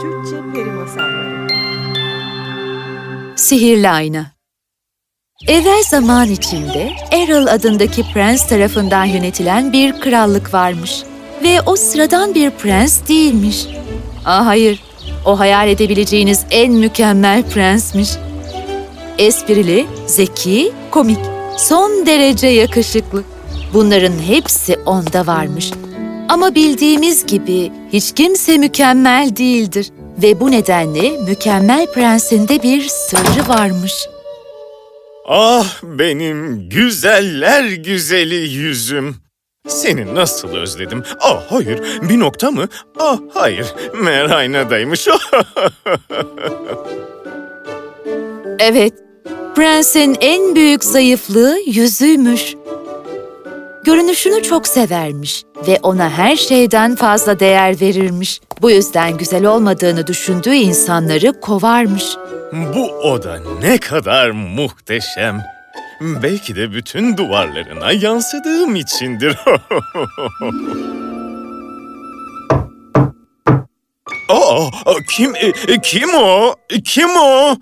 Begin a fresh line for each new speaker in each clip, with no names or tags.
Türkçe Peri Masalları
Sihirli Ayna Evvel zaman içinde Errol adındaki prens tarafından yönetilen bir krallık varmış. Ve o sıradan bir prens değilmiş. Aa hayır, o hayal edebileceğiniz en mükemmel prensmiş. Esprili, zeki, komik, son derece yakışıklı. Bunların hepsi onda varmış. Ama bildiğimiz gibi hiç kimse mükemmel değildir. Ve bu nedenle mükemmel prensinde bir sırrı varmış.
Ah benim güzeller güzeli yüzüm. Seni nasıl özledim? Ah hayır, bir nokta mı? Ah hayır, meğer aynadaymış.
Evet, prensin en büyük zayıflığı yüzüymüş. Görünüşünü çok severmiş ve ona her şeyden fazla değer verirmiş. Bu yüzden güzel olmadığını düşündüğü insanları kovarmış.
Bu oda ne kadar muhteşem. Belki de bütün duvarlarına yansıdığım içindir. Aa, kim e, kim o? Kim o?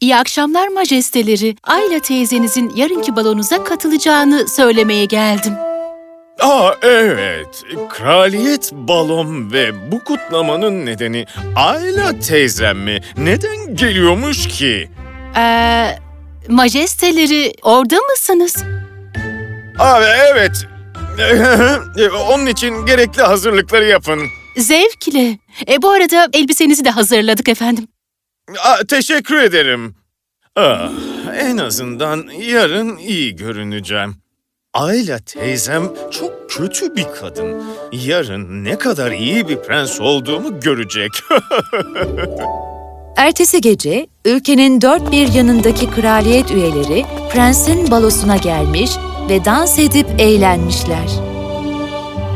İyi akşamlar majesteleri. Ayla teyzenizin yarınki balonuza katılacağını söylemeye geldim.
Aa evet, kraliyet balon ve bu kutlamanın nedeni Ayla teyzem mi? Neden geliyormuş ki?
Ee, majesteleri orada mısınız?
Aa evet, onun için gerekli hazırlıkları yapın.
Zevkle. E, bu arada elbisenizi de hazırladık efendim.
Aa, teşekkür ederim. Ah, en azından yarın iyi görüneceğim. Ayla teyzem çok kötü bir kadın. Yarın ne kadar iyi bir prens olduğumu görecek.
Ertesi gece ülkenin dört bir yanındaki kraliyet üyeleri prensin balosuna gelmiş ve dans edip eğlenmişler.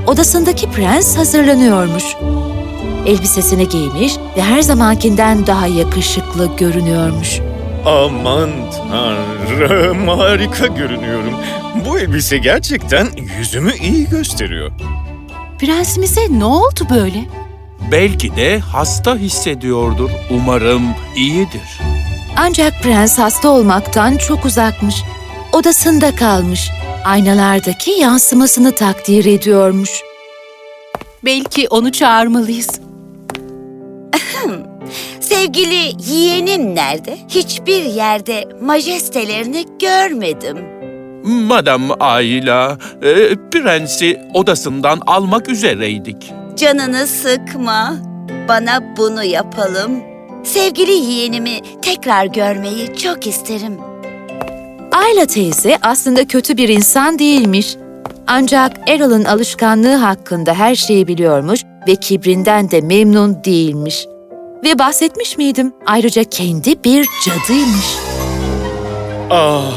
Odasındaki prens hazırlanıyormuş. Elbisesini giymiş ve her zamankinden daha yakışıklı görünüyormuş.
Aman tanrım harika görünüyorum. Bu elbise gerçekten yüzümü iyi gösteriyor.
Prensimize ne oldu böyle?
Belki de hasta hissediyordur. Umarım iyidir.
Ancak prens hasta olmaktan çok uzakmış. Odasında kalmış. Aynalardaki yansımasını takdir ediyormuş.
Belki onu çağırmalıyız.
Sevgili yeğenim nerede? Hiçbir yerde majestelerini görmedim.
Madam Ayla, e, prensi odasından almak üzereydik.
Canını sıkma. Bana bunu yapalım. Sevgili yeğenimi tekrar görmeyi çok isterim.
Ayla teyze aslında kötü bir insan değilmiş. Ancak Errol'ın alışkanlığı hakkında her şeyi biliyormuş ve kibrinden de memnun değilmiş. Ve bahsetmiş miydim? Ayrıca kendi bir cadıymış.
Ah,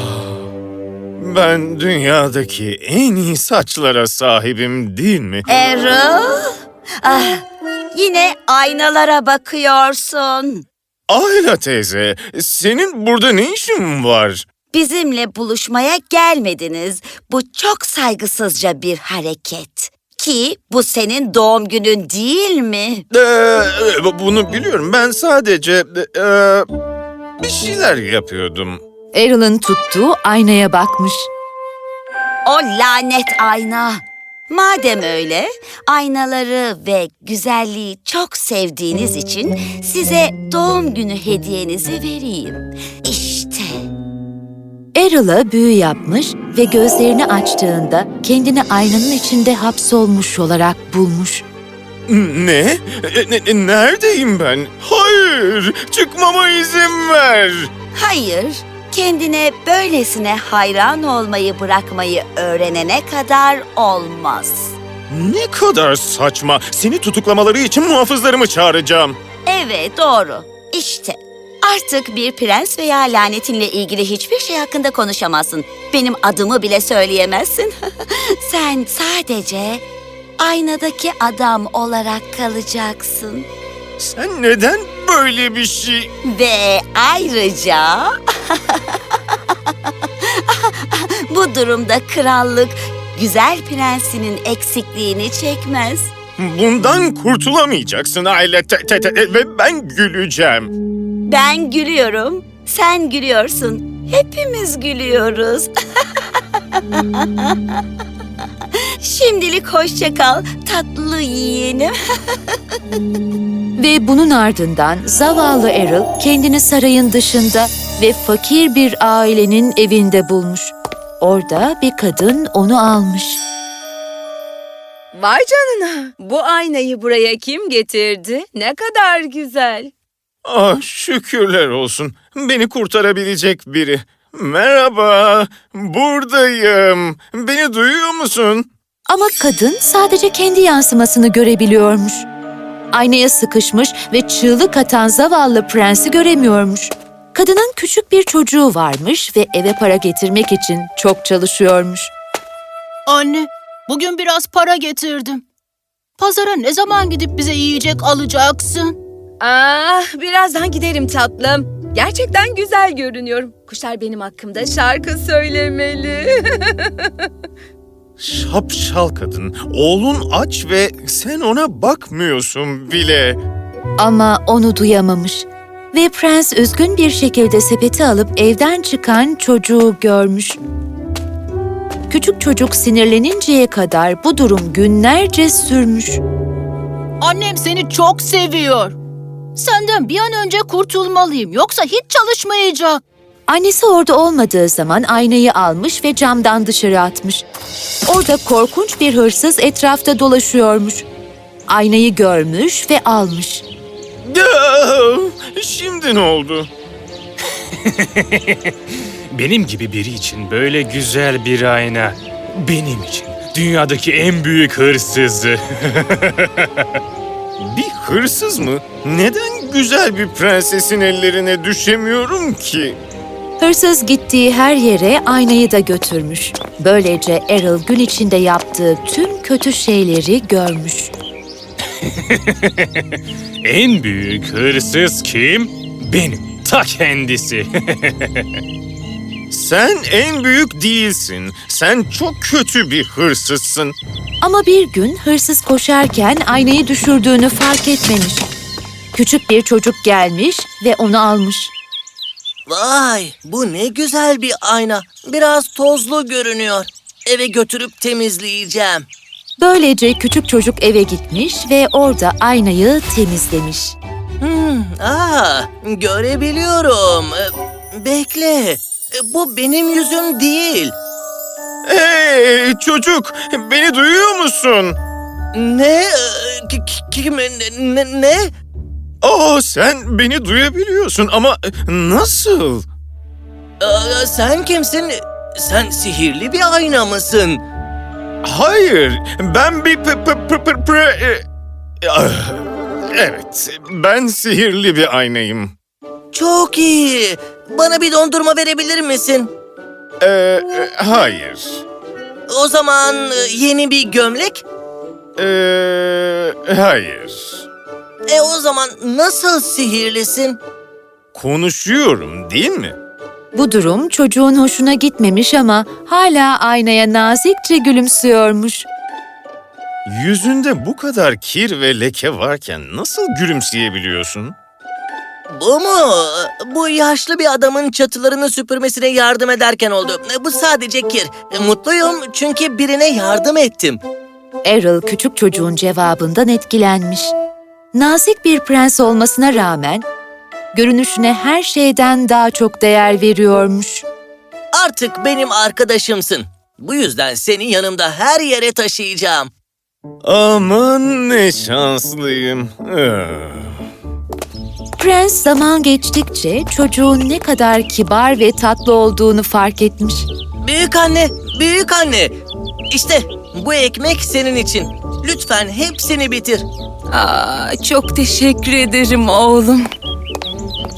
ben dünyadaki en iyi saçlara sahibim değil mi?
Errol, ah, yine aynalara bakıyorsun.
Ayla teyze, senin burada ne işin var?
Bizimle buluşmaya gelmediniz. Bu çok saygısızca bir hareket. Ki bu senin doğum günün değil mi?
Ee, bunu biliyorum. Ben sadece e, bir şeyler yapıyordum.
Errol'ın tuttuğu aynaya bakmış.
O lanet ayna. Madem öyle, aynaları ve güzelliği çok sevdiğiniz için size doğum günü hediyenizi vereyim. İşte.
Errol'a büyü yapmış ve gözlerini açtığında kendini aynanın içinde hapsolmuş olarak bulmuş.
Ne? E, ne- Neredeyim ben? Hayır! Çıkmama izin ver!
Hayır, kendine böylesine hayran olmayı bırakmayı öğrenene kadar olmaz.
Ne kadar saçma. Seni tutuklamaları için muhafızlarımı çağıracağım.
Evet, doğru. İşte. Artık bir prens veya lanetinle ilgili hiçbir şey hakkında konuşamazsın. Benim adımı bile söyleyemezsin. Sen sadece aynadaki adam olarak kalacaksın.
Sen neden böyle bir şey...
Ve ayrıca bu durumda krallık güzel prensinin eksikliğini çekmez.
Bundan kurtulamayacaksın aile te- te- te- ve ben güleceğim.
Ben gülüyorum, sen gülüyorsun. Hepimiz gülüyoruz. Şimdilik hoşça kal tatlı yeğenim.
Ve bunun ardından zavallı Errol kendini sarayın dışında ve fakir bir ailenin evinde bulmuş. Orada bir kadın onu almış.
Vay canına. Bu aynayı buraya kim getirdi? Ne kadar güzel.
Ah şükürler olsun. Beni kurtarabilecek biri. Merhaba, buradayım. Beni duyuyor musun?
Ama kadın sadece kendi yansımasını görebiliyormuş. Aynaya sıkışmış ve çığlık atan zavallı prensi göremiyormuş. Kadının küçük bir çocuğu varmış ve eve para getirmek için çok çalışıyormuş.
Anne, bugün biraz para getirdim. Pazara ne zaman gidip bize yiyecek alacaksın?
Ah, birazdan giderim tatlım. Gerçekten güzel görünüyorum. Kuşlar benim hakkımda şarkı söylemeli.
Şapşal kadın, oğlun aç ve sen ona bakmıyorsun bile.
Ama onu duyamamış. Ve prens üzgün bir şekilde sepeti alıp evden çıkan çocuğu görmüş. Küçük çocuk sinirleninceye kadar bu durum günlerce sürmüş.
Annem seni çok seviyor. Senden bir an önce kurtulmalıyım yoksa hiç çalışmayacak.
Annesi orada olmadığı zaman aynayı almış ve camdan dışarı atmış. Orada korkunç bir hırsız etrafta dolaşıyormuş. Aynayı görmüş ve almış.
Şimdi ne oldu?
Benim gibi biri için böyle güzel bir ayna. Benim için dünyadaki en büyük hırsızı.
Bir hırsız mı? Neden güzel bir prensesin ellerine düşemiyorum ki?
Hırsız gittiği her yere aynayı da götürmüş. Böylece Errol gün içinde yaptığı tüm kötü şeyleri görmüş.
en büyük hırsız kim? Benim. Ta kendisi.
Sen en büyük değilsin. Sen çok kötü bir hırsızsın.
Ama bir gün hırsız koşarken aynayı düşürdüğünü fark etmemiş. Küçük bir çocuk gelmiş ve onu almış.
Vay, bu ne güzel bir ayna. Biraz tozlu görünüyor. Eve götürüp temizleyeceğim.
Böylece küçük çocuk eve gitmiş ve orada aynayı temizlemiş.
Hmm, aa, görebiliyorum. Ee, Bekle, bu benim yüzüm değil.
Hey çocuk, beni duyuyor musun?
Ne? Ki- Kim? Ne? ne-?
Oh sen beni duyabiliyorsun ama nasıl?
Aa, sen kimsin? Sen sihirli bir ayna mısın?
Hayır, ben bir p p p p p- e, ah, Evet, ben sihirli bir aynayım.
Çok iyi. Bana bir dondurma verebilir misin?
Ee, e, hayır.
O zaman e, yeni bir gömlek?
Ee, hayır.
E o zaman nasıl sihirlisin?
Konuşuyorum değil mi?
Bu durum çocuğun hoşuna gitmemiş ama hala aynaya nazikçe gülümsüyormuş.
Yüzünde bu kadar kir ve leke varken nasıl gülümseyebiliyorsun?
Bu mu? Bu yaşlı bir adamın çatılarını süpürmesine yardım ederken oldu. Bu sadece kir. Mutluyum çünkü birine yardım ettim.
Errol küçük çocuğun cevabından etkilenmiş. Nazik bir prens olmasına rağmen görünüşüne her şeyden daha çok değer veriyormuş.
Artık benim arkadaşımsın. Bu yüzden seni yanımda her yere taşıyacağım.
Aman ne şanslıyım.
Prens zaman geçtikçe çocuğun ne kadar kibar ve tatlı olduğunu fark etmiş.
Büyük anne, büyük anne. İşte bu ekmek senin için. Lütfen hepsini bitir.
Aa, çok teşekkür ederim oğlum.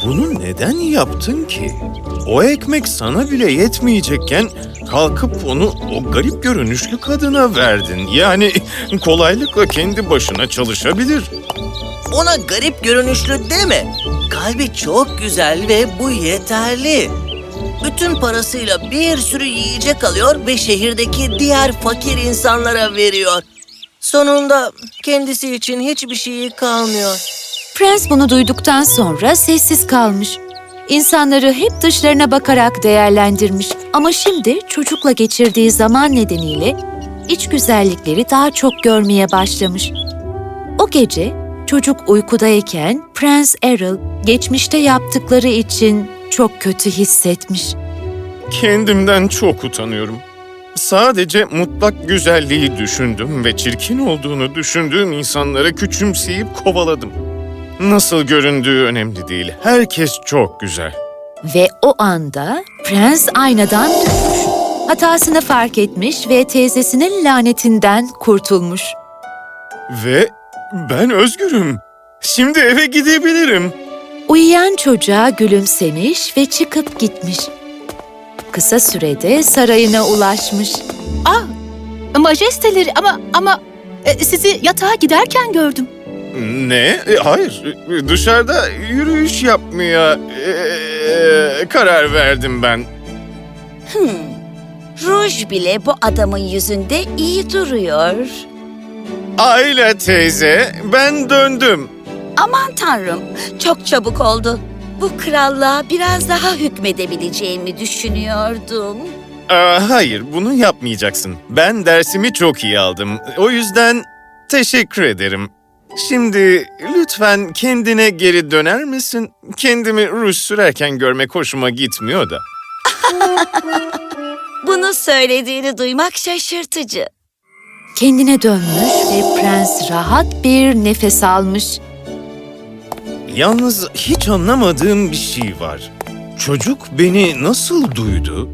Bunu neden yaptın ki? O ekmek sana bile yetmeyecekken kalkıp onu o garip görünüşlü kadına verdin. Yani kolaylıkla kendi başına çalışabilir.
Ona garip görünüşlü deme. Kalbi çok güzel ve bu yeterli. Bütün parasıyla bir sürü yiyecek alıyor ve şehirdeki diğer fakir insanlara veriyor. Sonunda kendisi için hiçbir şeyi kalmıyor.
Prens bunu duyduktan sonra sessiz kalmış. İnsanları hep dışlarına bakarak değerlendirmiş ama şimdi çocukla geçirdiği zaman nedeniyle iç güzellikleri daha çok görmeye başlamış. O gece çocuk uykudayken Prens Errol geçmişte yaptıkları için çok kötü hissetmiş.
Kendimden çok utanıyorum. Sadece mutlak güzelliği düşündüm ve çirkin olduğunu düşündüğüm insanları küçümseyip kovaladım. Nasıl göründüğü önemli değil. Herkes çok güzel.
Ve o anda prens aynadan düşmüş. Hatasını fark etmiş ve teyzesinin lanetinden kurtulmuş.
Ve ben özgürüm. Şimdi eve gidebilirim.
Uyuyan çocuğa gülümsemiş ve çıkıp gitmiş. Kısa sürede sarayına ulaşmış.
Ah, majesteleri ama ama e, sizi yatağa giderken gördüm.
Ne? E, Hayır. E, Dışarıda yürüyüş yapmaya e, karar verdim ben.
Hmm. Ruj bile bu adamın yüzünde iyi duruyor.
Ayla teyze, ben döndüm.
Aman tanrım, çok çabuk oldu. Bu krallığa biraz daha hükmedebileceğimi düşünüyordum.
Aa, hayır, bunu yapmayacaksın. Ben dersimi çok iyi aldım. O yüzden teşekkür ederim. Şimdi lütfen kendine geri döner misin? Kendimi ruj sürerken görmek hoşuma gitmiyor da.
Bunu söylediğini duymak şaşırtıcı.
Kendine dönmüş ve prens rahat bir nefes almış.
Yalnız hiç anlamadığım bir şey var. Çocuk beni nasıl duydu?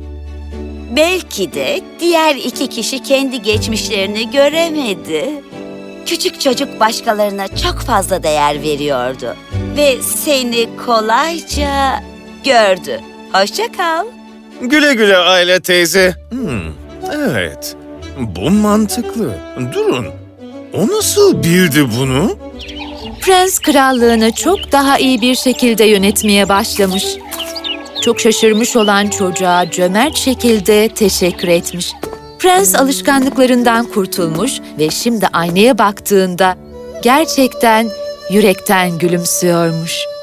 Belki de diğer iki kişi kendi geçmişlerini göremedi. Küçük çocuk başkalarına çok fazla değer veriyordu ve seni kolayca gördü. Hoşça kal.
Güle güle Ayla teyze. Hmm, evet, bu mantıklı. Durun, o nasıl bildi bunu?
Prens krallığını çok daha iyi bir şekilde yönetmeye başlamış. Çok şaşırmış olan çocuğa cömert şekilde teşekkür etmiş. Prens alışkanlıklarından kurtulmuş ve şimdi aynaya baktığında gerçekten yürekten gülümsüyormuş.